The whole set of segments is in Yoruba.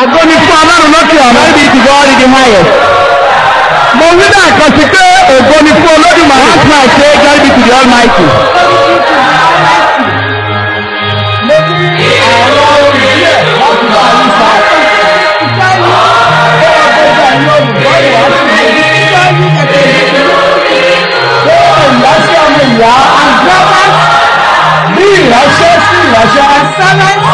ògo ni fún ọlọ́run lókè ọ̀rọ̀. Glory be to God in the highest. mo wí lẹ́ẹ̀kan sí pé ògo ni fún olódùmarè. More I say, glory be to the Almighty. Bí ìránṣẹ́ sí ìránṣẹ́, bí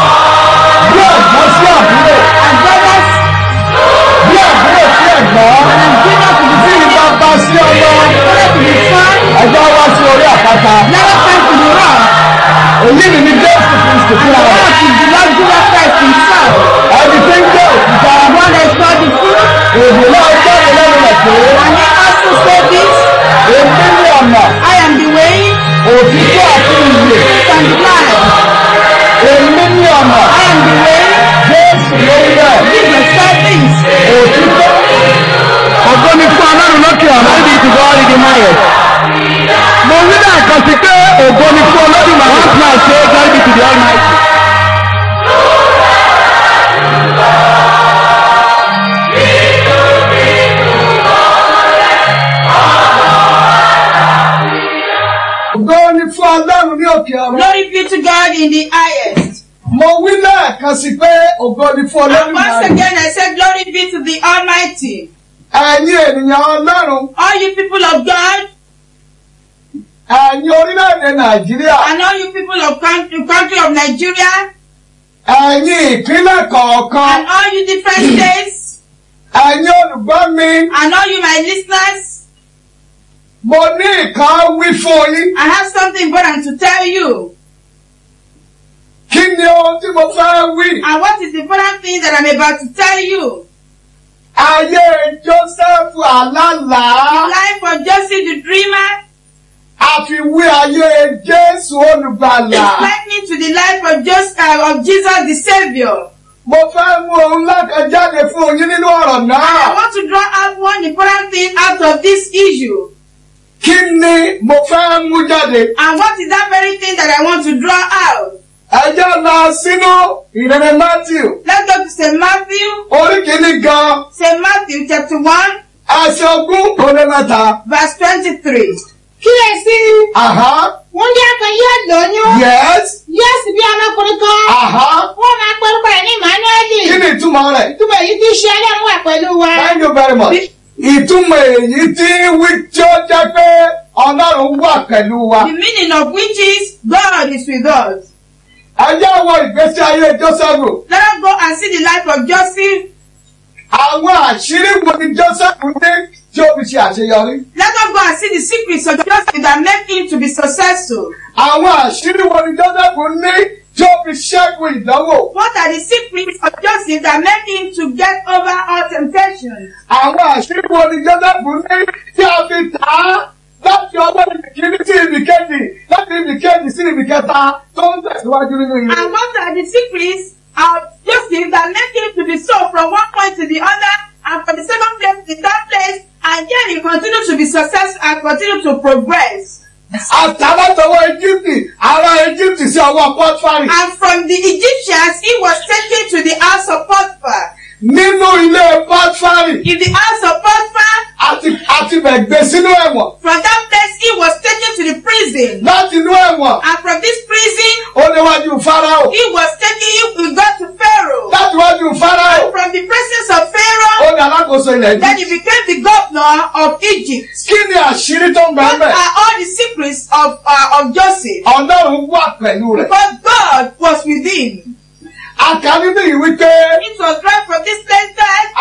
fún And once again, I said, Glory be to the Almighty. Ẹ̀yin ènìyàn Ọlọ́run, All you people of God, ẹ̀yin orílẹ̀-èdè Nàìjíríà, and all you people of country, country of Nigeria, ẹ̀yin ìpínlẹ̀ kọ̀ọ̀kan, and all you different states, ẹ̀yin olùgbọ́ mi, and all you my listeners, mo ní nǹkan wí fún yín. I have something important to tell you. Kí ni ohun tí mo fẹ́ wí? And what is the important thing that I'm about to tell you? Ayé The alálàá life of Joseph the dreamer àfiwé ayé Jésù olùgbàlà. is likened to the life of, Joseph, uh, of Jesus the Savior. Mo fẹ́ mú ohun lákan jáde fún yín nínú ọ̀rọ̀ I náà. want to draw out one important thing out of this issue. Kí ni mo fẹ́ mú jáde? And what is that very thing that I want to draw out? Ẹ jẹ́ lọ sínú ìrere Matthew. Let's go to St. Matthew, Orí kìíní gan, St. Matthew chapter 1, ẹsẹ̀ ogún ó lé mẹ́ta. verse 23. kíyèsí Àhá, wọn ní akọ yóò lóyún yes, yóò sì bí ọmọkùnrin kan wọn máa pẹlúpẹ ní emmanueli Kí ni ìtumọ̀ rẹ̀? túbọ̀ èyí tí ṣe ọlọ́run wà pẹ̀lú wa Thank you very much. Ìtumọ̀ èyí tí wí tí ó jẹ́ pé Ọlọ́run wà pẹ̀lú wa. The meaning of which is God is with us. Jẹ́ wo ìgbésí ayé Jósẹ́fù. Let us go and see the life of Joseph. Àwọn àṣírí wo ni Jósẹ́fù ní tí ó fi ṣe àṣeyọrí? Let us go and see the secrets of Joseph that make him to be successful. Àwọn àṣírí wo ni Jósẹ́fù ní tí ó fi ṣẹ́gun ìdánwò? What are the secrets of Joseph that make him to get over all temptations? Àwọn àṣírí wo ni Jósẹ́fù ní tí a fi tà á láti ọwọ́ ìbìkíní sí ìbìkejì láti ìbìkejì sí ìbìkẹta tó ń tẹ̀síwájú nínú ìlú. And what are the secrets of Joseph that make him to be so from one point to the other and from the second place to the third place and then he continue to be successful and continue to progress. Àtàlátọwọ́ Íjíbítì, ará Íjíbítì sí ọwọ́ Pọ́tífárì. And from the Egyptians he was taken to the house of Potiphar. Nínú ilé Pọ́tífárì, In the house of Potiphar, àti àti bẹ̀gbẹ́ sínú ẹ̀wọ̀n. from that place he was taken to the prison. Láti inú ẹ̀wọ̀n, And from this prison ó léwájú Fáráò. he was taken, he got to Pharaoh. Láti wájú Fáráò, And from the presence of ó Pharaoh, ní alákòóso ilẹ̀ then Íjíbítì. he became the governor of Egypt. Kí ni àṣírí tó ń bẹ What bẹ̀? are all the secrets of, uh, of Joseph? Ọlọ́run wà pẹ̀lú rẹ̀. Because God was with him. Àkà nínú ìwé pé It was right from this that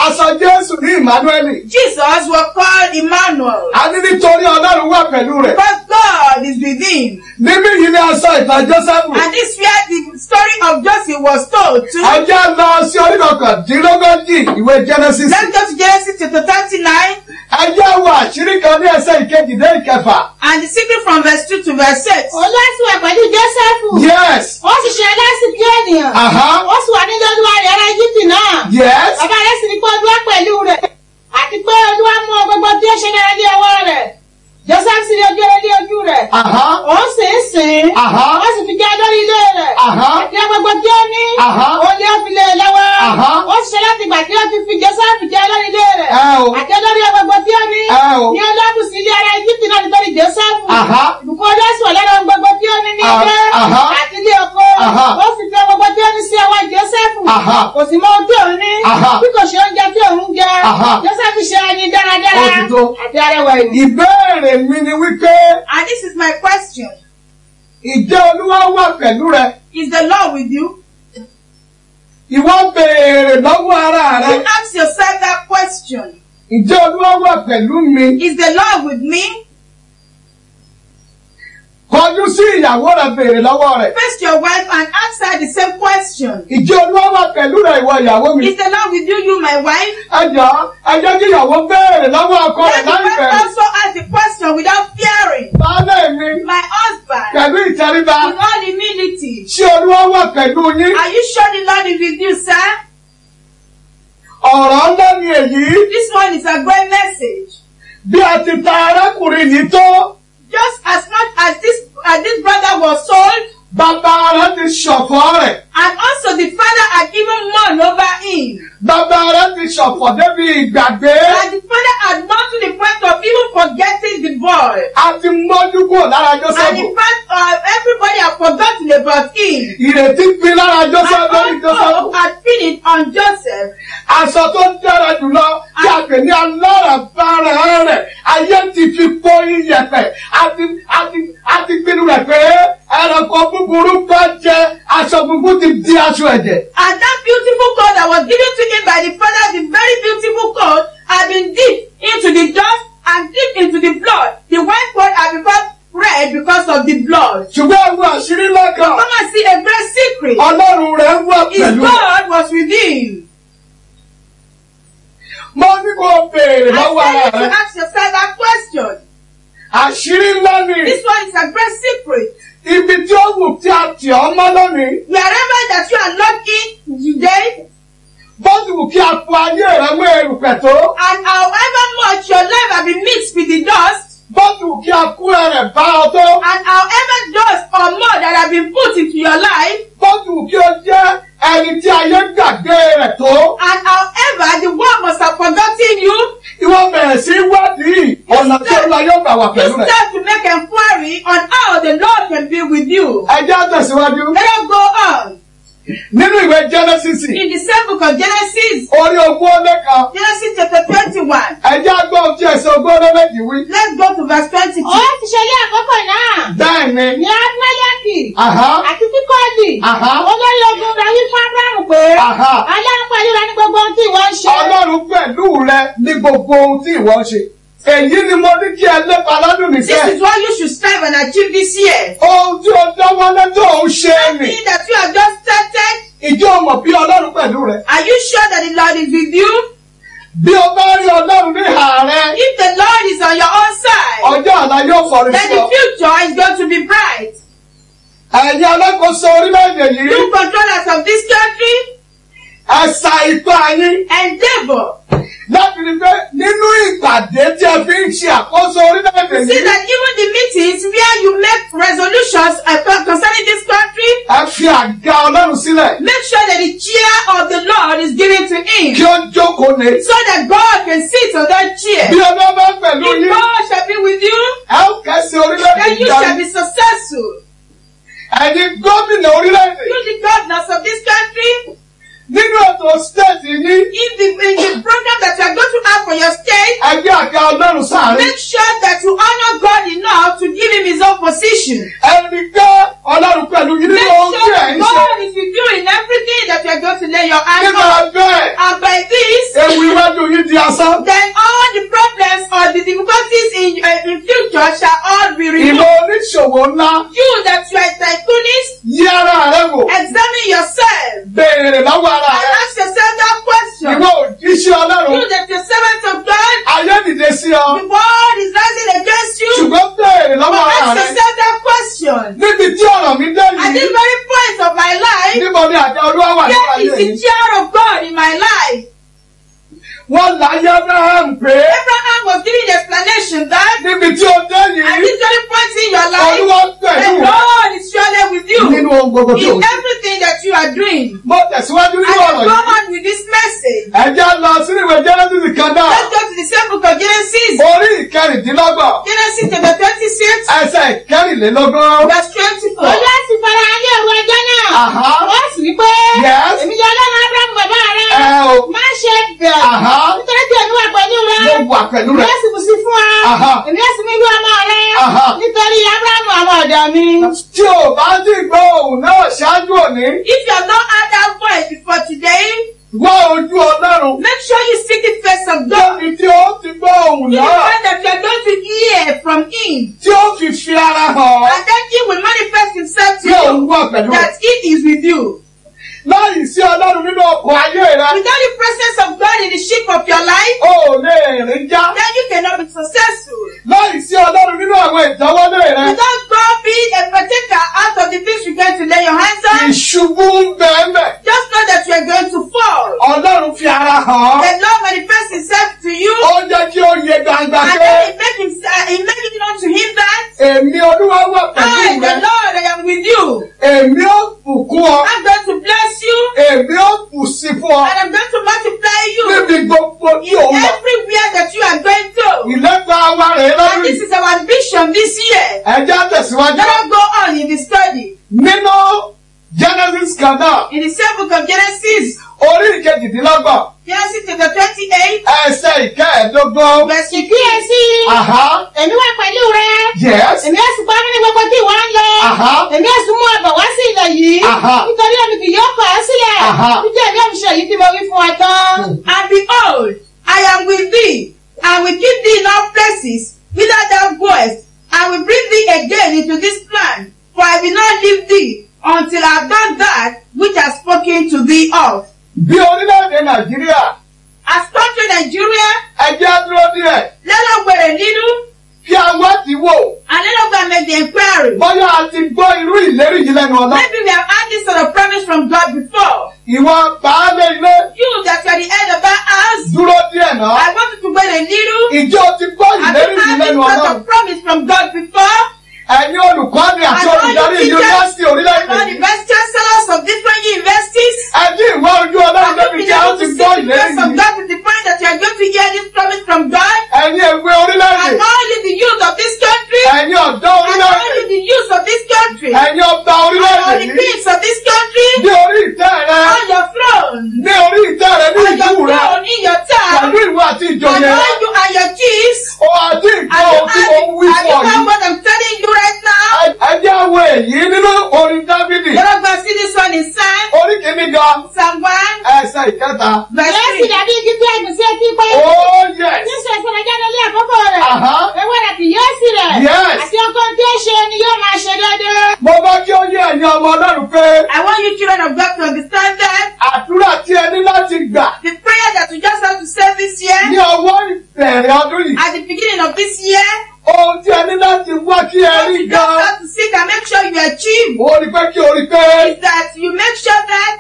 aṣọ Jésù ní Emmanuel. Jesus was called Emmanuel. A ní nítorí Ọlọ́run wà pẹ̀lú rẹ̀. Because God is with him. Níbí yìí ni aṣọ ìtàn Jósẹ́fù. And this where the story of Joseph was told to. Jẹ́ lọ sí orí kọkàndínlógójì ìwé Genesis. Let's go to Genesis chapter 39 Ẹ jẹ́ wo àṣírí kan ní ẹsẹ̀ ìkejì dé ìkẹfà. and the secret from verse 2 to verse 6. olóòtú wà pẹ̀lú joseph Yes. ó sì ṣe aláìsí bí ènìyàn Aha. ó sì wà nílé olúwa rẹ̀ ará egypt náà Yes. bàbá rẹ̀ sì ní pé olúwa pẹ̀lú rẹ̀ àti pé olúwa mú gbogbo tí ó ṣe dára ní ọwọ́ rẹ̀ joseph sì rí ojú rẹ̀ ní ojú rẹ̀ Aha. ó sì ń sìn Aha. ó sì fi jẹ́ lórí ilé ohun gbogbo tí ó ní fi lé e lọ́wọ́ Aha. ó ṣe láti gbà tí ó ti fi joseph jẹ olórí ilé rẹ̀ Ẹ o. àti olórí gbogbo tí ó ní ní ọlọ́run sí ilé ara egypt náà nítorí joseph Aha. ìbùkún ọlọ́sùn ọlọ́run gbogbo tí ó ní ní ilé aha. àti oko Aha. ó sì fi gbogbo tí ó ní sí ọwọ́ Aha. kò sì mọ ohun tí òun ní Aha. bí kò ṣe oúnjẹ tí òun jẹ Aha. joseph ṣe ẹni dáradára Ó ti tó. àti arẹwà ìbéèrè mi ni wípé And this is my question. ìjẹ́ olúwa wà pẹ̀lú rẹ Is the Lord with you? ìwọ ń béèrè lọ́wọ́ ara rẹ You ask yourself that question. ìjẹ́ olúwa wà pẹ̀lú mi Is the Lord with me? Kọjú sí ìyàwó rẹ béèrè lọ́wọ́ rẹ Face your wife and ask her the same question. ìjẹ́ olúwa wà pẹ̀lú rẹ ìwọ ìyàwó mi Is the Lord with you, you my wife? ẹjọ́ ẹjẹ́ kí ìyàwó béèrè lọ́wọ́ ọkọ rẹ Let the wife also ask the question without fearing. baálé mi My husband, pẹ̀lú ìtẹríba with all humility, ṣé olúwa wà pẹ̀lú yín are you sure the Lord is with you, sir? ọ̀rọ̀ ńlá ni èyí This one is a great message. bí a ti ta arákùnrin yìí tó Just as much as this as this brother was sold, bàbá rẹ ti ṣọ̀fọ̀ rẹ̀ and also the father had even mourned over him. bàbá rẹ ti ṣọ̀fọ̀ débi ìgbàgbé And the father had mourned to the point of even forgetting the boy. a ti mójú kúrò lára And Jósẹ́fù in fact, uh, everybody had forgotten about him. ìrètí pin lára And Jósẹ́fù lórí Jósẹ́fù hope had finished on Joseph. aṣọ tó ń dára jùlọ tí a pè ní aláràbarà rẹ̀ ayé ti iyẹ̀pẹ̀ àti àti àti pinnu rẹ̀ pé ẹranko búburú bá jẹ aṣọ gbogbo ti di aṣọ ẹ̀jẹ̀. And that beautiful coat that was given to him by the father, the very beautiful coat, had been dipped into the dust and dipped into the blood. The white coat had become red because of the blood. ṣùgbọ́n ewu àṣírí lọ́kàn Come and see a great secret. ọlọ́run rẹ̀ wà His pẹ̀lú. God was with him. mo ní kó o béèrè lọ́wọ́ I ara tell you rẹ̀ to ask yourself that question. àṣírí ńlá ni This one is a great secret. ibi tí ó wù tí a tì ọ́ mọ́ lónìí. Wherever that you are looking today, bó ti wù kí a fọ ayé rẹ̀ mọ́ erùpẹ̀ tó and however much your life has been mixed with the dust, wù kí a kú ẹrẹ̀ bá ọ tó. And however dust or mud that have been put into your life, kí o jẹ́ ẹni tí ayé gbàgbé rẹ̀ tó. And however the world must have forgotten you, ìwọ bẹ̀rẹ̀ sí wádìí ọ̀nà tí olúwa yóò gbà wà you pẹ̀lú rẹ̀. start to make inquiry on how the Lord can be with you. ẹ jẹ́ á tẹ̀síwájú. Let us go on. nínú ìwé Genesis. In the same book of Genesis, orí ogún ó lé kan àti fíkọ́ọ̀lì Aha. olórí ogun rẹ̀ wí fún pé ọlọ́run pẹ̀lú rẹ ní gbogbo ohun tí ìwọ ń ṣe. ọlọ́run pẹ̀lú rẹ ní gbogbo ohun tí ìwọ ń ṣe. èyí ni mo ní kí ẹ lépa lọ́dún This nìfẹ́. is what you should strive and achieve this year. ohun tí o dáwọ́lé tó ń ṣe nì. Something that you have just started, ìjọ mọ̀ bí ọlọ́run pẹ̀lú rẹ. are you sure that the Lord is with you? bí o bá rí ọlọ́run ní ìhà rẹ If the Lord is on your own side, ọjọ́ yóò fọrí then the future is going to be bright. Ẹ̀yin alákòóso orílẹ̀-èdè yìí. You controllers of this country, ẹ sa ipá yín. Endeavor láti rí pé nínú ìpàdé tí ẹ fi ń ṣe àkóso orílẹ̀-èdè See yìí. that even the meetings where you make resolutions uh, concerning this country, ẹ fi àga ọlọ́run sílẹ̀. make sure that the chair of the Lord is given to kí him ó jókòó ní. so that God can sit on that chair. bí ọlọ́run bá pẹ̀lú yín. God shall be with you, ẹ kẹ́sì orílẹ̀-èdè then you ìjọba. shall be successful. Ẹ̀yin gómìnà orílẹ̀-èdè. You, the governors of this country, nínú ètò stéètì yín in the, in the program that you are going to have for your state, ẹgbẹ́ àga ọlọ́run sáàrin make sure that you honor God enough to give him his own position. ẹni pé ọlọ́run pẹ̀lú Make nínú ohun tí sure ẹ̀ ń ṣe. God is with you in everything that you are going to lay your nígbà on. bẹ́ẹ̀ And by this, ewu iwájú yín di asán. then all the problems or the difficulties in uh, in future shall all be ìmọ̀ removed. oníṣòwò ńlá. You that you are a tycoonist, yí ara rẹ wò examine yourself béèrè lọ́wọ́ ara and rẹ ask yourself that question. ìwọ òjíṣẹ́ ọlọ́run You that you're servant of God, ayé dìde sí ọ the world is rising against you. ṣùgbọ́n béèrè lọ́wọ́ But ara ask rẹ yourself that question. níbi tí ọ̀rọ̀ mi dé At this yìí very point of my life, níbo ni àga olúwa wà nínú where ayé is the yìí chair of God in my life? Wọ́n láyé abraham pé Abraham was giving the explanation that níbi tí ó dé yìí this very point in your life, olúwa the pẹ̀lú rẹ Lord is surely with you nínú ohun gbogbo tí ó in everything that you are doing. mo tẹ̀síwájú nínú I ọ̀rọ̀ go yìí on with this message. ẹjẹ́ lọ sínú ìwé jẹ́nẹ́sìsì kan náà Let's go to the same book of Genesis. orí ìkẹrìndínlọ́gbọ̀n Genesis chapter twenty-six, ẹsẹ̀ ìkẹrìnlélógún. verse twenty-four. Olú ẹ̀sìn fara ayé òru ọjọ́ náà. Àhá. Wọ́n sì wí pé. Yes. Èmi jẹ́ ọlọ́run Ábúráhámù bàbá rẹ̀. ẹ o Má ṣe bẹ̀. Àhá. Nítorí tí èmi wà pẹ̀lú rẹ̀. mo wà pẹ̀lú Èmi rẹ̀. yóò sì bù sí fún ọ. Àhá. Èmi yóò sì mú irú ọmọ rẹ̀. Àhá. Nítorí Mi. tí o bá ti gbọ́ òun náà ṣáájú òní If you have not heard that voice before today, wá ojú ọlọ́run make sure you seek the face of God. lórí tí ó ti gbọ́ He náà find that you are going to hear from Him. tí ó fi fi ara hàn And then He will manifest Himself to you wà pẹ̀lú rẹ̀. that He is with you. láìsí ọlọ́run nínú ọkọ̀ ayé rẹ Without the presence of God in the ship of your life, o ò lè rìn já then you cannot be successful. láìsí ọlọ́run nínú àwọn ìdáwọ́lé rẹ Without God being a partaker out of the things you're going to lay your hands on, ìṣubú ń bẹ́ẹ̀ bẹ́ẹ̀ just know that you are going to fall. ọlọ́run fi ara hàn The Lord manifests Himself to you, ó jẹ́ kí ó yẹ gbangba and pé then He make Him, uh, He make it known to Him that èmi olúwa wà pẹ̀lú I, the rẹ Lord, I am with you. èmi ó bùkún ọ I'm going to bless you, èmi ó bù sí fún ọ and I'm going to multiply you níbi gbogbo tí ò ń lọ. everywhere that you are going to. ìlẹ́gbà wa rèé And lọ́dún this yìí. is our this year. ẹja tẹ̀síwájú. Let us go on in the study. nínú genesis náà In the same book of Genesis, orí ìkejìdínlọ́gbọ̀n Genesis chapter 28, ẹsẹ̀ ìkẹẹ̀ẹ́dógún. verse 15. Kíyèsí. Àhá Èmi wà pẹ̀lú rẹ̀. yes Èmi sì pa mí ní gbogbo tí ìwọ ń lọ. Èmi sì mú ọbọ̀ wá sí ilẹ̀ yìí. Nítorí èmi kì yóò kọ̀ ọ́ sílẹ̀. Títí èmi fi ṣe èyí tí mo wí fún ọ tán. And behold, I am with thee, and will keep thee in all places whither thou goest, and will bring thee again into this land, for I will not leave thee until I have done that which I have spoken to thee of. bí orílẹ̀-èdè nàìjíríà As country Nigeria, ẹjẹ́ dúró díẹ̀ let us wear a little, kí a wá ti wò and let us go and make the inquiry. bóyá a ti gbọ́ irú ìlérí yìí lẹ́nu ọlọ́. Maybe we have had this sort of promise from God before. ìwọ baálé ilé You that you are the head of that house, dúró díẹ̀ náà. I want you to wear a little. ìjọ ti gbọ́ Have ìlérí you yìí had lẹ́nu this sort of promise from God before? Ẹ̀yin olùkọ́ni àti And all olùdarí yunifásitì orílẹ̀-èdè all the vice chancellors of different universities, ẹ̀dí ìwọ ojú ọlọ́run débi tí a ti gbọ́ the ìlérí yìí. God to the point that you are going to hear this promise from God? ẹ̀yin èwe orílẹ̀-èdè. And all you the youth of this country, ẹ̀yin ọ̀dọ́ and all orílẹ̀-èdè. you the youth of this country, and ẹ̀yin ọba all orílẹ̀-èdè the yìí. kings of this country, ní orí ìtẹ́ rẹ. on your throne, ní orí ìtẹ́ rẹ ní on your ìlú rẹ. throne, in your town, pẹ̀lú ìwé àti and ìjòyè rẹ. all you and your chiefs, ó àti ìgbọ́ and you ohun tí mo ń wí and you fún ọ know yìí. what I'm telling you right now. Ẹ- ẹ jẹ́ wo èyí nínú orin dábìlì. Let us go and see this one in Psalm, orí kìíní gan Psalm 1, ẹsẹ̀ ìkẹta. Yóò sì 3. dàbí igi tí ẹ̀gùn sí etí pé. oh yes. Jésù ẹ̀sán jáde ní àkókò rẹ̀. Ewé rẹ̀ kì yóò sì rẹ̀. Yes. Àti ọkọ tí ó ṣe ni yóò máa ṣe déédéé. mo bá kí ó yé ẹ̀yin ọmọ ọlọ́run pé I want you children of God to understand that àdúrà tí ẹ ní láti gbà the prayer that you just have to say this year, ní ọwọ́ ìbẹ̀rẹ̀ ọdún yìí. at the beginning of this year, ohun tí ẹ ní láti wá kí ẹ what rí you just gan. have to seek and make sure you achieve mo rí pé kí o rí pé is that you make sure that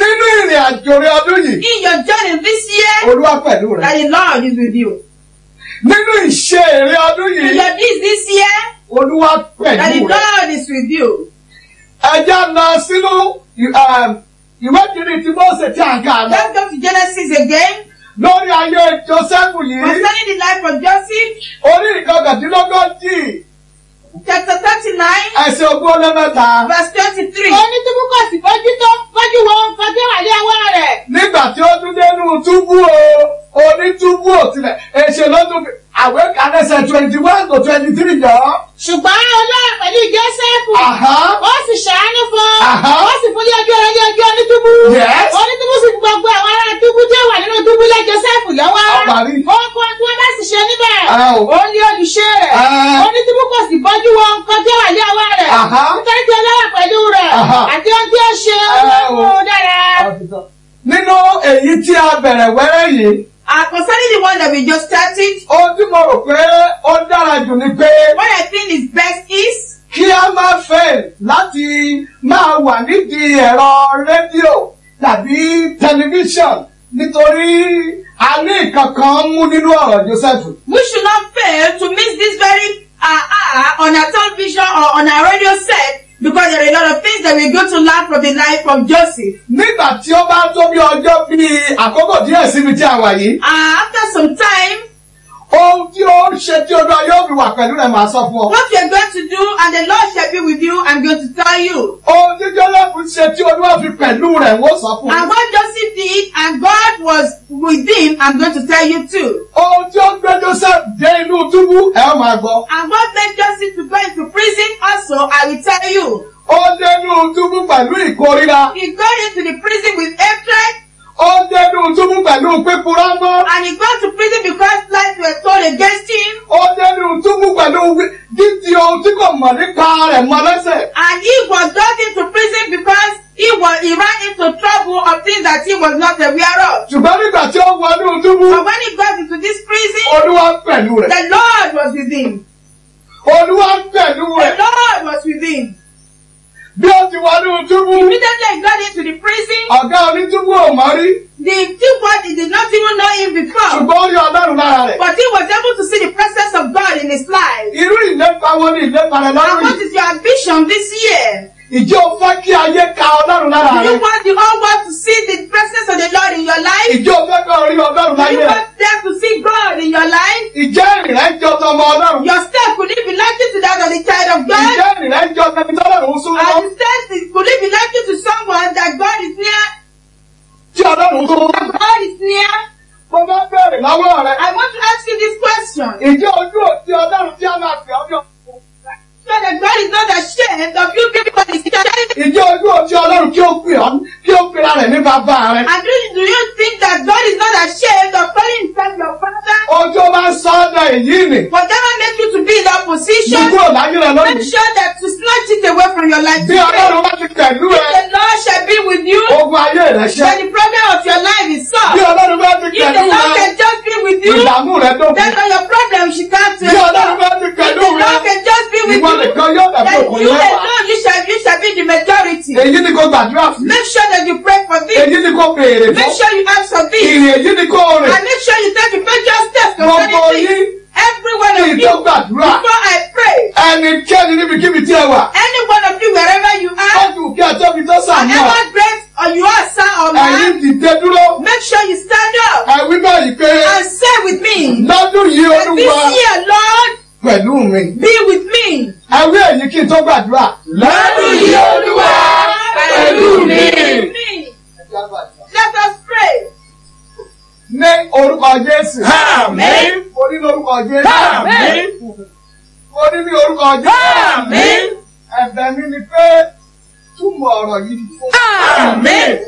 nínú ìrìn àjò rẹ ọdún yìí in your journey this year, olúwa pẹ̀lú rẹ. that the Lord is with you. nínú ìṣe èrè ọdún In yìí your deeds this year, olúwa that the pẹ̀lú rẹ. Lord is with you. ẹja lọ sínú um, ìwé kìíní tí Mósè tí a kà lọ Let's go to Genesis again. lórí ayé Jósẹ́fù yìí Concerning the life of Joseph, orí ìkọkàndínlógójì chapter 39, ẹsẹ̀ ogún ó lé mẹ́ta. verse 23. Onítúbú kò sì fojú tó fojú wo ó wà ní ọwọ́ rẹ̀. nígbà tí ó tún dénú túbú o onítúbú ò tilẹ̀ èṣe ló tún fi àwẹ̀ kàdẹ́sẹ̀ twenty one to twenty three jọ. Ṣùgbọ́n Ọlọ́run pẹ̀lú Jósẹ́fù. Àhá. Ó sì ṣàánú fún. Ó sì fún ojú ọ̀rọ̀ ojú onítúbú. Onítúbú sì gbogbo àwọn ará túbú ó wà nínú túbú lé Jósẹ́fù lọ́wọ́. Ohunkóhun tí wọ́n bá sì ṣe níbẹ̀. Ó ní olùṣe rẹ̀. Onítúbú kò sì bọ́jú wo nǹkan ó wà ní ọwọ́ rẹ̀. Nítorí tí Ọlọ́run pẹ̀lú rẹ̀. Àti ohun tí ó ṣe Ẹ o. olóhùn dára. nínú èyí tí a bẹ̀rẹ̀ wẹ́rẹ́ yìí Uh, concerning the one that we just started, ohun tí mo rò pé ó dára jù ni pé what I think is best is kí a máa fẹ́ láti máa wà nídìí ẹ̀rọ rédíò tàbí tẹlifíṣàn nítorí a ní ìkankan mú nínú ọ̀rọ̀ Joseph. we should not fail to miss this very uh, hour on our television or on our radio set Because there are a lot of things that we're going to learn from the life of Joseph. nígbà tí ó bá tó bí ọjọ́ bíi àkókò díẹ̀ síbi tí a wà yìí Uh, after some time, ohun tí ó ń ṣe tí olúwa yóò fi wà pẹ̀lú rẹ̀ máa sọ fún ọ. what you're going to do and the Lord shall be with you, I'm going to tell you. ohun tí joseph ṣe tí olúwa fi pẹ̀lú rẹ̀ wọ́n sọ fún And what Joseph did and God was with him, I'm going to tell you too. ohun tí ó gbé joseph dé inú túbú ẹ ó máa gbọ́. And what made Joseph to go into prison also, I will tell you. ó dé inú túbú pẹ̀lú ìkórira. He got into the prison with hatred ó dé inú túbú pẹ̀lú pípurá mọ́. and he got to prison because lies were told against him. ó dé inú túbú pẹ̀lú wí- dídì ohun tí kò mọ̀ nípa rẹ̀ mọ́ lẹ́sẹ̀. And he was got into prison because he was he ran into trouble of things that he was not aware of. ṣùgbọ́n nígbà tí ó wọ inú túbú But when he got into this prison, olúwa pẹ̀lú rẹ̀. the Lord was with him. olúwa pẹ̀lú The rẹ̀. Lord was with him. bí ó ti wọ inú túbú Immediately he got into the prison, ọ̀gá onítúbú ò mọ̀ rí the two body did not even know him before. ṣùgbọ́n ó rí ọlọ́run lára rẹ̀. But he was able to see the presence of God in his life. irú ìlépa wo ni ìlépa rẹ̀ And lọ́rùn what yìí? is your ambition this year? ìjọ fẹ́ kí ayé ka ọlọ́run lára Do you rẹ̀. want the whole world to see the presence of the Lord in your life? ìjọ fẹ́ kí orí ọlọ́run Do you láyé rẹ̀. want them to see God in your life? ìjẹ́ ìrìn jọ tọmọ ọlọ́run. Your step could it be likely to that of the child of God? ìjẹ́ ìrìn jọ tẹni tọ́lọ́run súnmọ́. And the steps is- could it be likely to someone that God is near? tí ọlọ́run súnmọ́. That God is near? mo bá bẹ̀rẹ̀ lọ́wọ́ rẹ̀. I want to ask you this question. ìjọ ojú òtí ọlọ́run tí a máa pè ọjọ́. So that God is not ashamed of you ìjọ ojú òtí ọlọ́run kí ó pè ọ́ kí ó pera rẹ̀ ní bàbá rẹ̀. And do, do you think that God is not ashamed of calling himself your father? ojú ó máa ń sọ ọ́ dà èyí nì. Whatever makes you to be in that position, kúrò láyé rẹ̀ make lónìí. sure that to snatch it away from your life bí ọlọ́run bá ti pẹ̀lú If ẹ the Lord shall be with you, ogun ayé rẹ̀ ṣẹ́. then the problem of your life is bí solved. ọlọ́run bá ti If pẹ̀lú can just be with you, ìdààmú rẹ̀ then dókun. all your problems should come to bí an ọlọ́run end. bá ti If pẹ̀lú the Lord rẹ̀ can just be with ìwọ you, nìkan yóò dàbí then òkun you lẹ́wà. alone you shall you shall be the majority. Èyí ni kò gbàdúrà fún. Make sure that you pray for this. èyí ni kò béèrè Make fún. sure you ask for this. ìrìn èyí ni kò rìn. And make sure you take the major steps Gbogbo concerning yín this. Every one kí of you, before. I pray, ẹnikẹ́ni níbikíbi tí ẹ wà. any one of you, wherever you ó are, ju kí ẹ tóbi tó sàmú ọ. however great or you are, sir or ẹ̀yin man, dìde dúró. make sure you stand up ẹ wí báyìí pé and say with me, lọ́dún yìí olúwa this year, Lord, pẹ̀lú mi. be with me. ẹ wí èyí kí n tó gbàdúrà. Lọ́dún yìí, Àmín.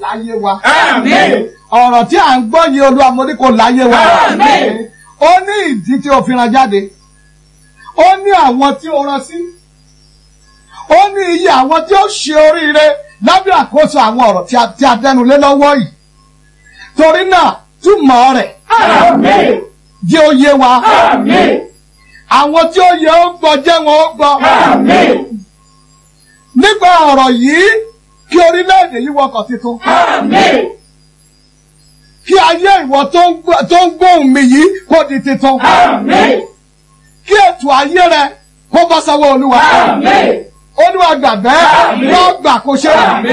láyé wa. Àmín. ọ̀rọ̀ tí à ń gbọ́ yìí olúwa mo ní kó láyé wa. Àmín. ó ní ìdí tí o fi rán jáde. ó ní àwọn tí o rán sí. ó ní iye àwọn tí ó ṣe oríire lábẹ́ àkóso àwọn ọ̀rọ̀ tí a- tí a dẹnu lé lọ́wọ́ yìí. torí náà túmọ̀ rẹ̀ Àmín. jẹ́ ó yé wa. Àmín. àwọn tí ó yẹ ó gbọ́ jẹ́ wọn ó gbọ́. Àmín. nípa ọ̀rọ̀ yìí kí orílẹ̀-èdè yìí wọkọ̀ tuntun. Àmín. kí ayé ìwọ tó ń gbóhùn mi yìí kó di tuntun. Àmín. kí ètò ayé rẹ kó bọ́ sọ́wọ́ olúwa. Àmín. olúwa gbàgbẹ́ wọ́n gbà kó ṣe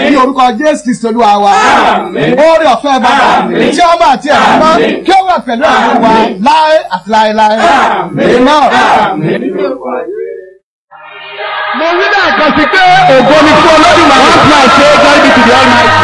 ní orúkọ jésù kristu olúwa wa. Àmín. oore ọ̀fẹ́ bàbá tí ọmọ àti ẹ̀rọ mọ́ kí ó wà pẹ̀lú àwọn wa láé àti láéláé. Àmín. Àmín kan sí pé ògo ni fún Olódùmarè. one man say glory be to the Almighty.